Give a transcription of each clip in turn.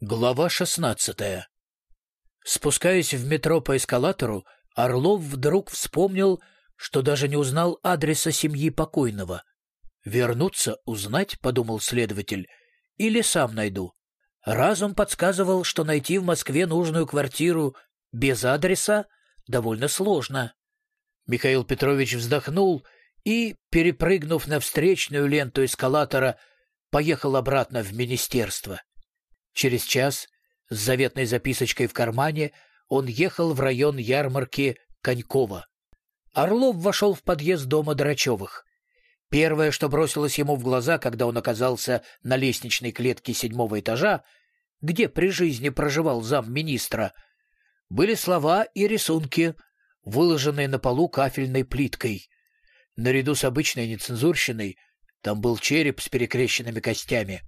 Глава шестнадцатая Спускаясь в метро по эскалатору, Орлов вдруг вспомнил, что даже не узнал адреса семьи покойного. «Вернуться, узнать», — подумал следователь, — «или сам найду». Разум подсказывал, что найти в Москве нужную квартиру без адреса довольно сложно. Михаил Петрович вздохнул и, перепрыгнув на встречную ленту эскалатора, поехал обратно в министерство. Через час с заветной записочкой в кармане он ехал в район ярмарки Конькова. Орлов вошел в подъезд дома Драчевых. Первое, что бросилось ему в глаза, когда он оказался на лестничной клетке седьмого этажа, где при жизни проживал замминистра, были слова и рисунки, выложенные на полу кафельной плиткой. Наряду с обычной нецензурщиной там был череп с перекрещенными костями —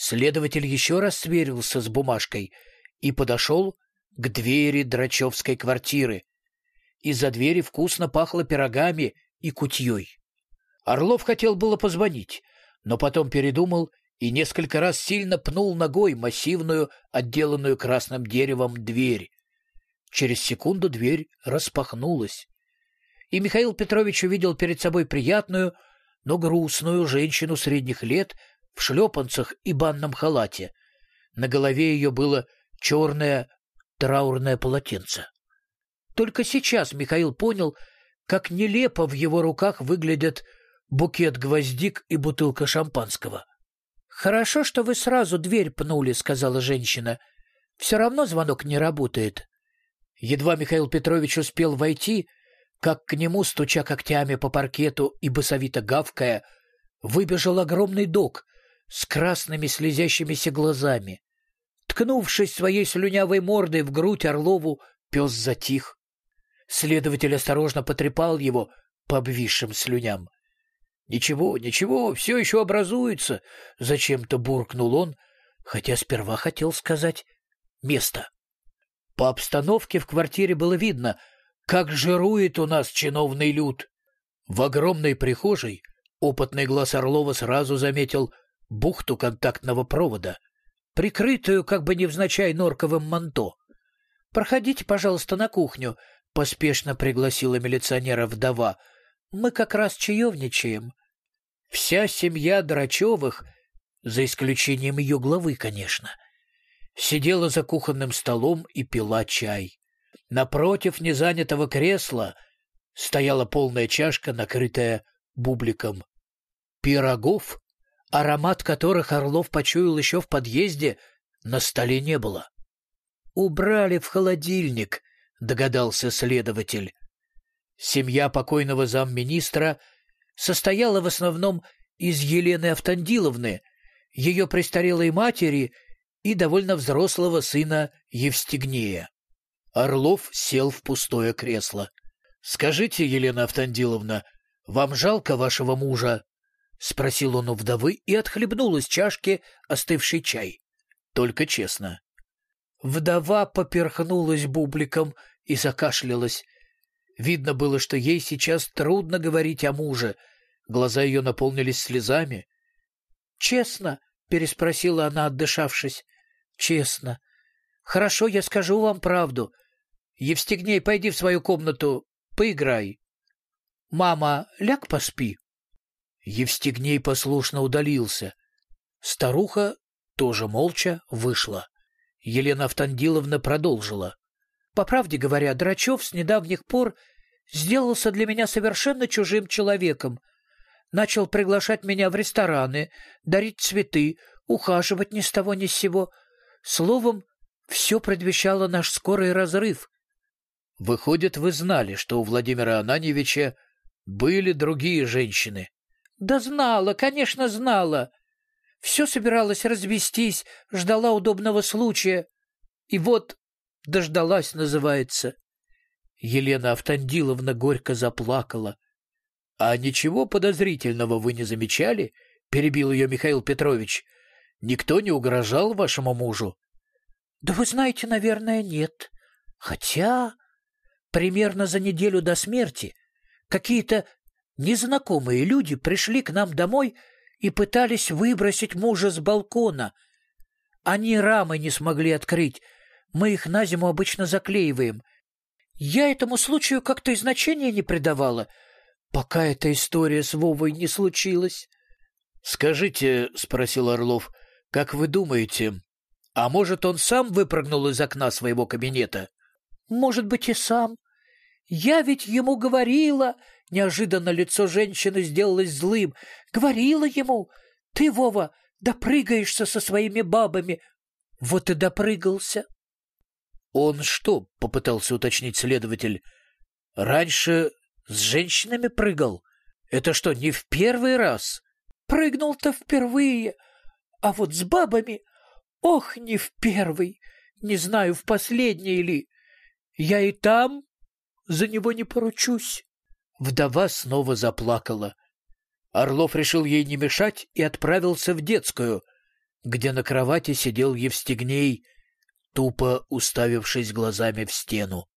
Следователь еще раз сверился с бумажкой и подошел к двери Драчевской квартиры. Из-за двери вкусно пахло пирогами и кутьей. Орлов хотел было позвонить, но потом передумал и несколько раз сильно пнул ногой массивную, отделанную красным деревом, дверь. Через секунду дверь распахнулась, и Михаил Петрович увидел перед собой приятную, но грустную женщину средних лет в шлепанцах и банном халате. На голове ее было черное траурное полотенце. Только сейчас Михаил понял, как нелепо в его руках выглядят букет гвоздик и бутылка шампанского. «Хорошо, что вы сразу дверь пнули», — сказала женщина. «Все равно звонок не работает». Едва Михаил Петрович успел войти, как к нему, стуча когтями по паркету и босовито гавкая, выбежал огромный док с красными слезящимися глазами. Ткнувшись своей слюнявой мордой в грудь Орлову, пес затих. Следователь осторожно потрепал его по обвисшим слюням. «Ничего, ничего, все еще образуется», — зачем-то буркнул он, хотя сперва хотел сказать «место». По обстановке в квартире было видно, как жирует у нас чиновный люд. В огромной прихожей опытный глаз Орлова сразу заметил бухту контактного провода, прикрытую как бы невзначай норковым манто. «Проходите, пожалуйста, на кухню», — поспешно пригласила милиционера вдова. «Мы как раз чаевничаем». Вся семья Драчевых, за исключением ее главы, конечно, сидела за кухонным столом и пила чай. Напротив незанятого кресла стояла полная чашка, накрытая бубликом. Пирогов аромат которых Орлов почуял еще в подъезде, на столе не было. «Убрали в холодильник», — догадался следователь. Семья покойного замминистра состояла в основном из Елены Автандиловны, ее престарелой матери и довольно взрослого сына Евстигнея. Орлов сел в пустое кресло. «Скажите, Елена Автандиловна, вам жалко вашего мужа?» — спросил он у вдовы и отхлебнул из чашки остывший чай. Только честно. Вдова поперхнулась бубликом и закашлялась. Видно было, что ей сейчас трудно говорить о муже. Глаза ее наполнились слезами. «Честно?» — переспросила она, отдышавшись. «Честно. Хорошо, я скажу вам правду. Евстигней, пойди в свою комнату, поиграй. Мама, ляг поспи». Евстигней послушно удалился. Старуха тоже молча вышла. Елена Автандиловна продолжила. «По правде говоря, Драчев с недавних пор сделался для меня совершенно чужим человеком. Начал приглашать меня в рестораны, дарить цветы, ухаживать ни с того ни с сего. Словом, все предвещало наш скорый разрыв». «Выходит, вы знали, что у Владимира Ананьевича были другие женщины?» Да знала, конечно, знала. Все собиралась развестись, ждала удобного случая. И вот дождалась, называется. Елена Автандиловна горько заплакала. — А ничего подозрительного вы не замечали? — перебил ее Михаил Петрович. — Никто не угрожал вашему мужу? — Да вы знаете, наверное, нет. Хотя примерно за неделю до смерти какие-то Незнакомые люди пришли к нам домой и пытались выбросить мужа с балкона. Они рамы не смогли открыть. Мы их на зиму обычно заклеиваем. Я этому случаю как-то и значения не придавала, пока эта история с Вовой не случилась. — Скажите, — спросил Орлов, — как вы думаете, а может, он сам выпрыгнул из окна своего кабинета? — Может быть, и сам. Я ведь ему говорила... Неожиданно лицо женщины сделалось злым. Говорила ему, ты, Вова, допрыгаешься со своими бабами. Вот и допрыгался. Он что, попытался уточнить следователь, раньше с женщинами прыгал? Это что, не в первый раз? Прыгнул-то впервые, а вот с бабами, ох, не в первый, не знаю, в последний ли. Я и там за него не поручусь. Вдова снова заплакала. Орлов решил ей не мешать и отправился в детскую, где на кровати сидел Евстигней, тупо уставившись глазами в стену.